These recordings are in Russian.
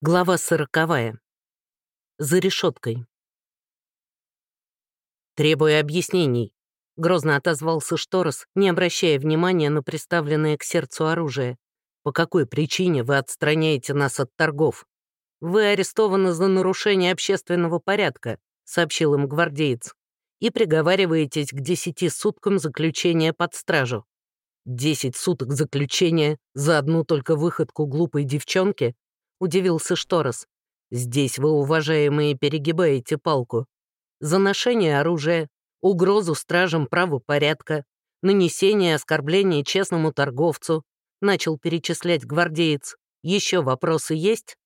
Глава сороковая. За решеткой. «Требую объяснений», — грозно отозвался Шторос, не обращая внимания на приставленное к сердцу оружие. «По какой причине вы отстраняете нас от торгов?» «Вы арестованы за нарушение общественного порядка», — сообщил им гвардеец, «и приговариваетесь к десяти суткам заключения под стражу». «Десять суток заключения за одну только выходку глупой девчонки?» — удивился Шторос. «Здесь вы, уважаемые, перегибаете палку. За ношение оружия, угрозу стражам правопорядка, нанесение оскорбления честному торговцу», — начал перечислять гвардеец. «Еще вопросы есть?»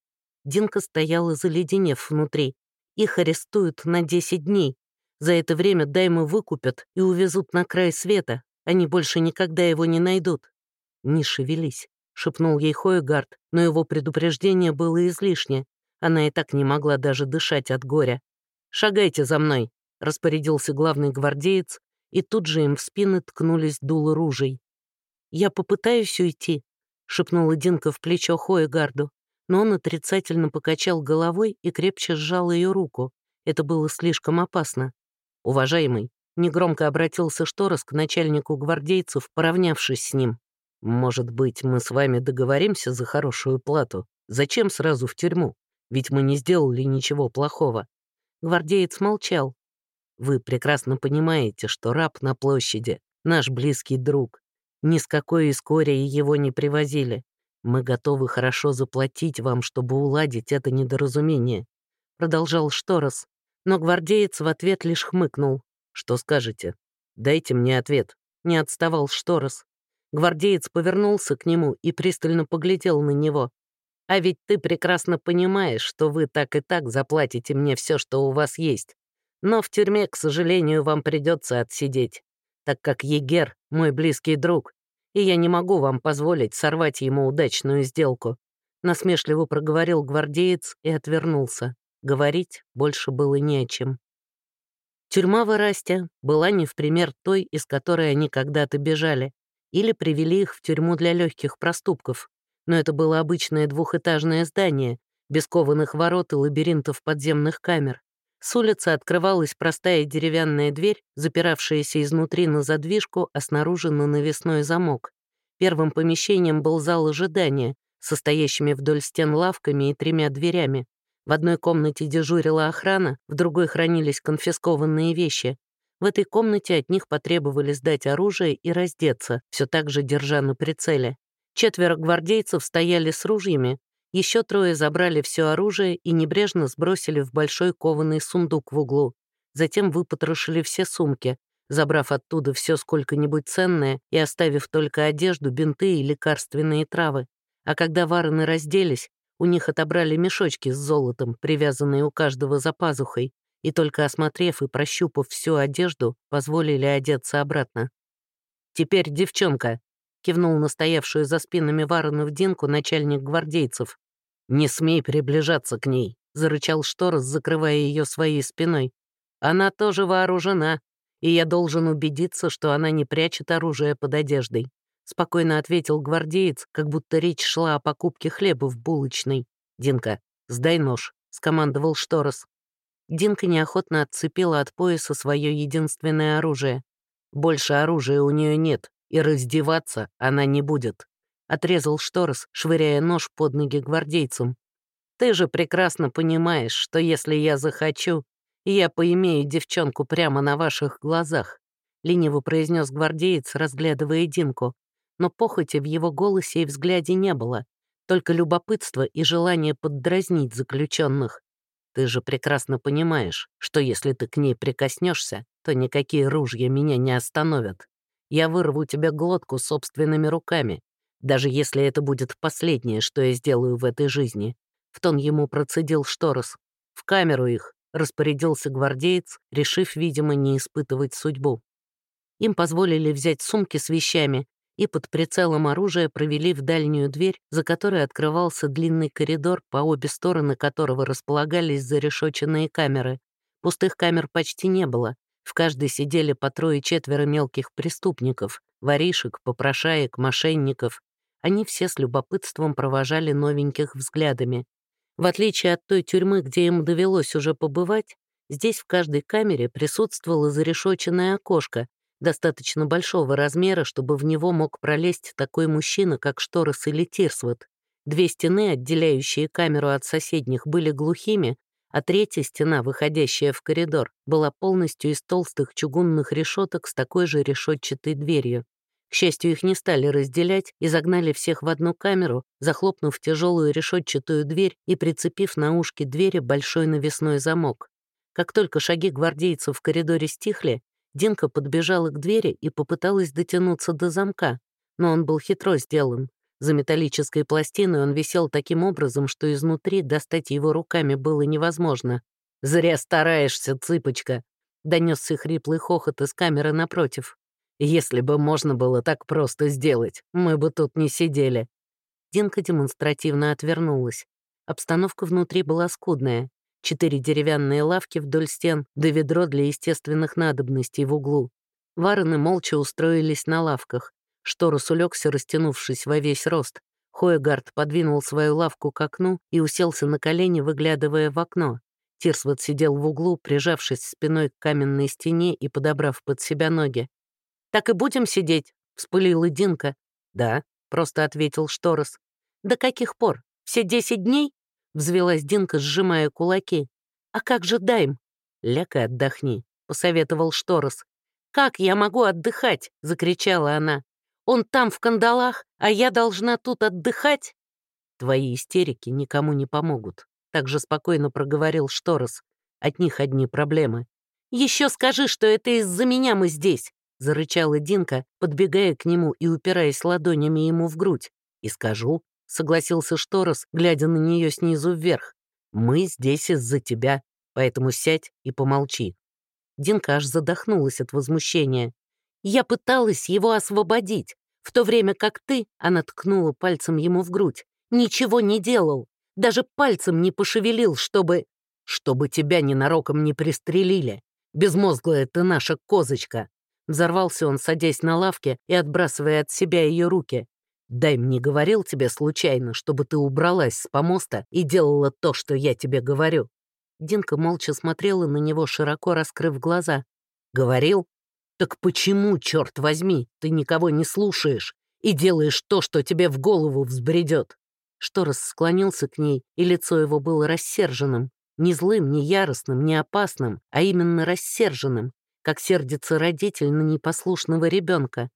Динка стояла заледенев внутри. Их арестуют на 10 дней. За это время Дайму выкупят и увезут на край света. Они больше никогда его не найдут. Не шевелись. — шепнул ей Хоегард, но его предупреждение было излишне. Она и так не могла даже дышать от горя. «Шагайте за мной», — распорядился главный гвардеец, и тут же им в спины ткнулись дулы ружей. «Я попытаюсь уйти», — шепнула Динка в плечо Хоегарду, но он отрицательно покачал головой и крепче сжал ее руку. Это было слишком опасно. «Уважаемый», — негромко обратился Шторос к начальнику гвардейцев, поравнявшись с ним. «Может быть, мы с вами договоримся за хорошую плату? Зачем сразу в тюрьму? Ведь мы не сделали ничего плохого». Гвардеец молчал. «Вы прекрасно понимаете, что раб на площади — наш близкий друг. Ни с какой искорией его не привозили. Мы готовы хорошо заплатить вам, чтобы уладить это недоразумение», — продолжал Шторос. Но гвардеец в ответ лишь хмыкнул. «Что скажете? Дайте мне ответ». Не отставал Шторос. Гвардеец повернулся к нему и пристально поглядел на него. «А ведь ты прекрасно понимаешь, что вы так и так заплатите мне все, что у вас есть. Но в тюрьме, к сожалению, вам придется отсидеть, так как Егер — мой близкий друг, и я не могу вам позволить сорвать ему удачную сделку». Насмешливо проговорил гвардеец и отвернулся. Говорить больше было не о чем. Тюрьма в Ирасте была не в пример той, из которой они когда-то бежали или привели их в тюрьму для легких проступков. Но это было обычное двухэтажное здание, без кованых ворот и лабиринтов подземных камер. С улицы открывалась простая деревянная дверь, запиравшаяся изнутри на задвижку, а снаружи на навесной замок. Первым помещением был зал ожидания, состоящими вдоль стен лавками и тремя дверями. В одной комнате дежурила охрана, в другой хранились конфискованные вещи, в этой комнате от них потребовали сдать оружие и раздеться, все так же держа на прицеле. Четверо гвардейцев стояли с ружьями, еще трое забрали все оружие и небрежно сбросили в большой кованый сундук в углу. Затем выпотрошили все сумки, забрав оттуда все сколько-нибудь ценное и оставив только одежду, бинты и лекарственные травы. А когда вараны разделись, у них отобрали мешочки с золотом, привязанные у каждого за пазухой, и только осмотрев и прощупав всю одежду, позволили одеться обратно. «Теперь девчонка», — кивнул настоявшую за спинами Варонов Динку начальник гвардейцев. «Не смей приближаться к ней», — зарычал Шторос, закрывая ее своей спиной. «Она тоже вооружена, и я должен убедиться, что она не прячет оружие под одеждой», — спокойно ответил гвардеец, как будто речь шла о покупке хлеба в булочной. «Динка, сдай нож», — скомандовал Шторос. Динка неохотно отцепила от пояса свое единственное оружие. Больше оружия у нее нет, и раздеваться она не будет. Отрезал Шторос, швыряя нож под ноги гвардейцам. «Ты же прекрасно понимаешь, что если я захочу, я поимею девчонку прямо на ваших глазах», — лениво произнес гвардеец, разглядывая Динку. Но похоти в его голосе и взгляде не было, только любопытство и желание поддразнить заключенных. Ты же прекрасно понимаешь, что если ты к ней прикоснешься, то никакие ружья меня не остановят. Я вырву тебе глотку собственными руками, даже если это будет последнее, что я сделаю в этой жизни. В тон ему процедил Шторос. В камеру их распорядился гвардеец, решив, видимо, не испытывать судьбу. Им позволили взять сумки с вещами, и под прицелом оружия провели в дальнюю дверь, за которой открывался длинный коридор, по обе стороны которого располагались зарешоченные камеры. Пустых камер почти не было. В каждой сидели по трое-четверо мелких преступников, воришек, попрошаек, мошенников. Они все с любопытством провожали новеньких взглядами. В отличие от той тюрьмы, где ему довелось уже побывать, здесь в каждой камере присутствовало зарешоченное окошко, достаточно большого размера, чтобы в него мог пролезть такой мужчина, как Шторос или Тирсвот. Две стены, отделяющие камеру от соседних, были глухими, а третья стена, выходящая в коридор, была полностью из толстых чугунных решеток с такой же решетчатой дверью. К счастью, их не стали разделять и загнали всех в одну камеру, захлопнув тяжелую решетчатую дверь и прицепив на ушки двери большой навесной замок. Как только шаги гвардейцев в коридоре стихли, Динка подбежала к двери и попыталась дотянуться до замка, но он был хитро сделан. За металлической пластиной он висел таким образом, что изнутри достать его руками было невозможно. «Зря стараешься, цыпочка!» — донесся хриплый хохот из камеры напротив. «Если бы можно было так просто сделать, мы бы тут не сидели». Динка демонстративно отвернулась. Обстановка внутри была скудная четыре деревянные лавки вдоль стен, да ведро для естественных надобностей в углу. Варены молча устроились на лавках. Шторос улегся, растянувшись во весь рост. Хоегард подвинул свою лавку к окну и уселся на колени, выглядывая в окно. Тирсвот сидел в углу, прижавшись спиной к каменной стене и подобрав под себя ноги. «Так и будем сидеть?» — вспылила Динка. «Да», — просто ответил Шторос. «До каких пор? Все десять дней?» — взвелась Динка, сжимая кулаки. «А как же Дайм?» «Ляг и отдохни», — посоветовал Шторос. «Как я могу отдыхать?» — закричала она. «Он там в кандалах, а я должна тут отдыхать?» «Твои истерики никому не помогут», — так же спокойно проговорил Шторос. «От них одни проблемы». «Еще скажи, что это из-за меня мы здесь», — зарычала Динка, подбегая к нему и упираясь ладонями ему в грудь. «И скажу, согласился Шторос, глядя на нее снизу вверх. «Мы здесь из-за тебя, поэтому сядь и помолчи». Динка аж задохнулась от возмущения. «Я пыталась его освободить, в то время как ты, — она ткнула пальцем ему в грудь, — ничего не делал, даже пальцем не пошевелил, чтобы... чтобы тебя ненароком не пристрелили. Безмозглая ты наша козочка!» Взорвался он, садясь на лавке и отбрасывая от себя ее руки. Дай мне говорил тебе случайно, чтобы ты убралась с помоста и делала то, что я тебе говорю». Динка молча смотрела на него, широко раскрыв глаза. «Говорил? Так почему, черт возьми, ты никого не слушаешь и делаешь то, что тебе в голову взбредет?» Шторос склонился к ней, и лицо его было рассерженным. Не злым, не яростным, не опасным, а именно рассерженным, как сердится родитель на непослушного ребенка.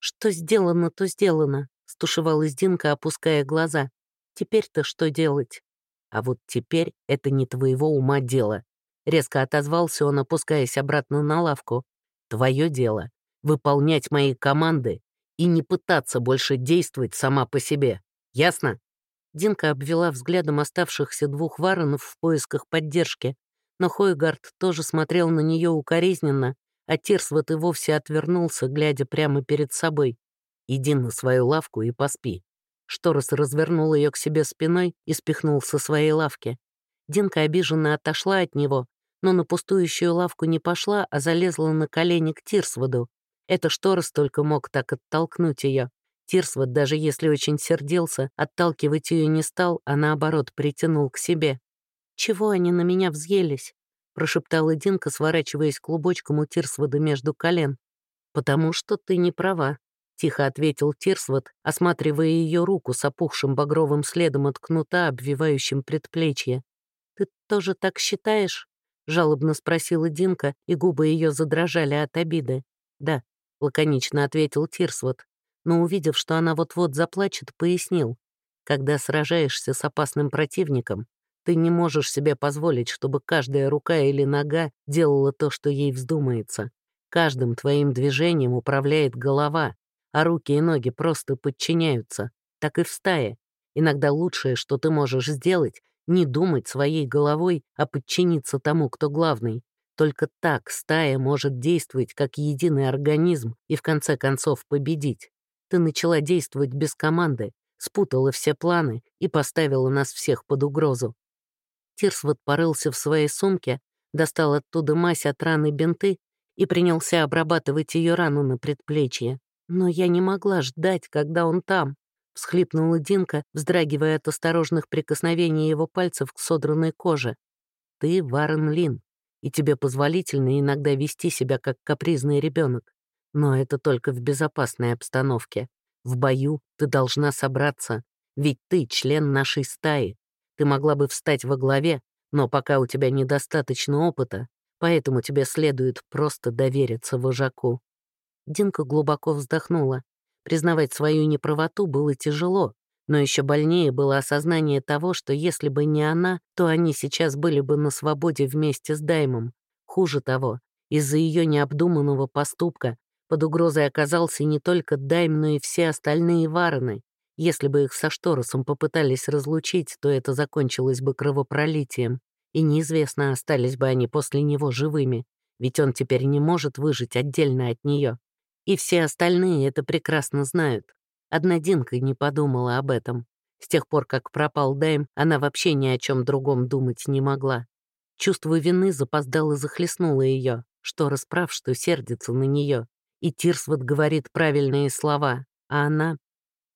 «Что сделано, то сделано», — стушевалась Динка, опуская глаза. «Теперь-то что делать?» «А вот теперь это не твоего ума дело», — резко отозвался он, опускаясь обратно на лавку. «Твое дело — выполнять мои команды и не пытаться больше действовать сама по себе. Ясно?» Динка обвела взглядом оставшихся двух варонов в поисках поддержки, но Хойгард тоже смотрел на нее укоризненно, а Тирсвот и вовсе отвернулся, глядя прямо перед собой. «Иди на свою лавку и поспи». Шторос развернул ее к себе спиной и спихнул со своей лавки. Динка обиженно отошла от него, но на пустующую лавку не пошла, а залезла на колени к Тирсводу. Это Шторос только мог так оттолкнуть ее. Тирсвод, даже если очень сердился, отталкивать ее не стал, а наоборот притянул к себе. «Чего они на меня взъелись?» Прошептала Динка, сворачиваясь клубочком у Тирсвода между колен. «Потому что ты не права», — тихо ответил Тирсвод, осматривая ее руку с опухшим багровым следом от кнута, обвивающим предплечье. «Ты тоже так считаешь?» — жалобно спросила Динка, и губы ее задрожали от обиды. «Да», — лаконично ответил Тирсвод, но, увидев, что она вот-вот заплачет, пояснил. «Когда сражаешься с опасным противником, ты не можешь себе позволить, чтобы каждая рука или нога делала то, что ей вздумается. Каждым твоим движением управляет голова, а руки и ноги просто подчиняются. Так и в стае. Иногда лучшее, что ты можешь сделать, не думать своей головой, а подчиниться тому, кто главный. Только так стая может действовать как единый организм и в конце концов победить. Ты начала действовать без команды, спутала все планы и поставила нас всех под угрозу. Тирсвот порылся в своей сумке, достал оттуда мазь от раны бинты и принялся обрабатывать ее рану на предплечье. Но я не могла ждать, когда он там. — всхлипнула Динка, вздрагивая от осторожных прикосновений его пальцев к содранной коже. «Ты Варен Лин, и тебе позволительно иногда вести себя как капризный ребенок. Но это только в безопасной обстановке. В бою ты должна собраться, ведь ты член нашей стаи. Ты могла бы встать во главе, но пока у тебя недостаточно опыта, поэтому тебе следует просто довериться вожаку». Динка глубоко вздохнула. Признавать свою неправоту было тяжело, но еще больнее было осознание того, что если бы не она, то они сейчас были бы на свободе вместе с Даймом. Хуже того, из-за ее необдуманного поступка под угрозой оказался не только Дайм, но и все остальные варны. Если бы их со Шторосом попытались разлучить, то это закончилось бы кровопролитием, и неизвестно, остались бы они после него живыми, ведь он теперь не может выжить отдельно от нее. И все остальные это прекрасно знают. Одна Динка не подумала об этом. С тех пор, как пропал Дайм, она вообще ни о чем другом думать не могла. Чувство вины запоздало захлестнуло ее, что расправ, что сердится на нее. И Тирсвот говорит правильные слова, а она...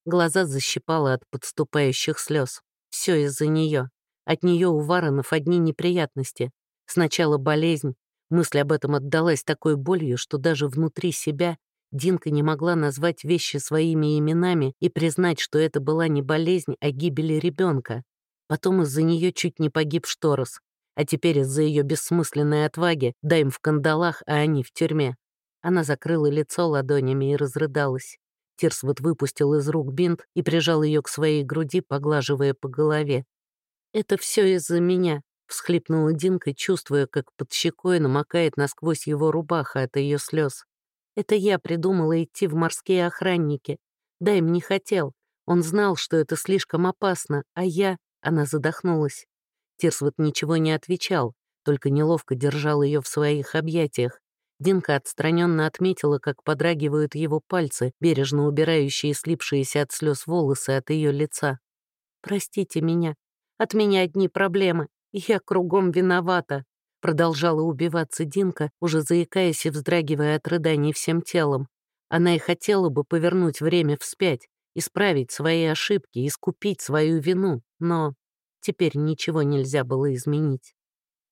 Глаза защипала от подступающих слез. Все из-за нее. От нее у Варонов одни неприятности. Сначала болезнь. Мысль об этом отдалась такой болью, что даже внутри себя Динка не могла назвать вещи своими именами и признать, что это была не болезнь, а гибель ребенка. Потом из-за нее чуть не погиб Шторос, а теперь из-за ее бессмысленной отваги Дайм в кандалах, а они в тюрьме. Она закрыла лицо ладонями и разрыдалась. Тирсвот выпустил из рук бинт и прижал ее к своей груди, поглаживая по голове. «Это все из-за меня», — всхлипнула Динка, чувствуя, как под щекой намокает насквозь его рубаха от ее слез. Это я придумала идти в морские охранники. Дайм не хотел. Он знал, что это слишком опасно, а я... Она задохнулась. Тирсвот ничего не отвечал, только неловко держал ее в своих объятиях. Динка отстраненно отметила, как подрагивают его пальцы, бережно убирающие слипшиеся от слез волосы от ее лица. «Простите меня. От меня одни проблемы. Я кругом виновата», Продолжала убиваться Динка, уже заикаясь и вздрагивая от рыданий всем телом. Она и хотела бы повернуть время вспять, исправить свои ошибки, искупить свою вину, но теперь ничего нельзя было изменить.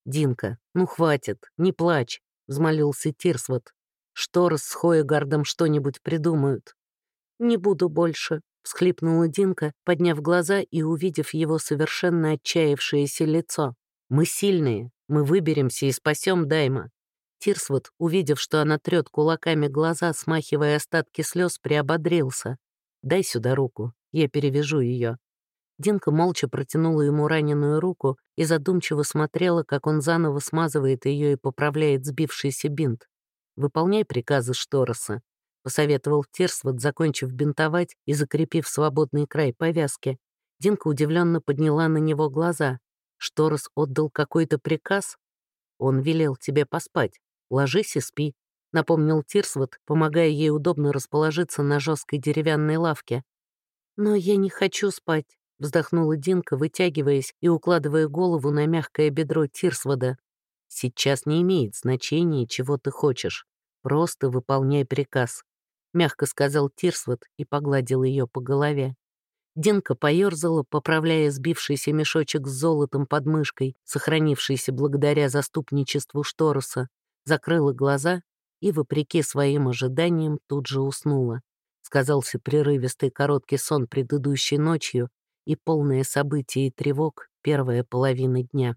«Динка, ну хватит, не плачь», — взмолился Тирсвот. «Шторос с Хоегардом что-нибудь придумают». «Не буду больше», — всхлипнула Динка, подняв глаза и увидев его совершенно отчаявшееся лицо. «Мы сильные, мы выберемся и спасем Дайма». Тирсвуд, увидев, что она трет кулаками глаза, смахивая остатки слез, приободрился. «Дай сюда руку, я перевяжу ее». Динка молча протянула ему раненую руку и задумчиво смотрела, как он заново смазывает ее и поправляет сбившийся бинт. «Выполняй приказы Штороса», — посоветовал Тирсвуд, закончив бинтовать и закрепив свободный край повязки. Динка удивленно подняла на него глаза. Шторос отдал какой-то приказ? Он велел тебе поспать. Ложись и спи», — напомнил Тирсвот, помогая ей удобно расположиться на жесткой деревянной лавке. «Но я не хочу спать», — вздохнула Динка, вытягиваясь и укладывая голову на мягкое бедро Тирсвода. «Сейчас не имеет значения, чего ты хочешь. Просто выполняй приказ», — мягко сказал Тирсвот и погладил ее по голове. Динка поерзала, поправляя сбившийся мешочек с золотом под мышкой, сохранившийся благодаря заступничеству Штороса, закрыла глаза и, вопреки своим ожиданиям, тут же уснула. Сказался прерывистый короткий сон предыдущей ночью и полное событий и тревог первая половина дня.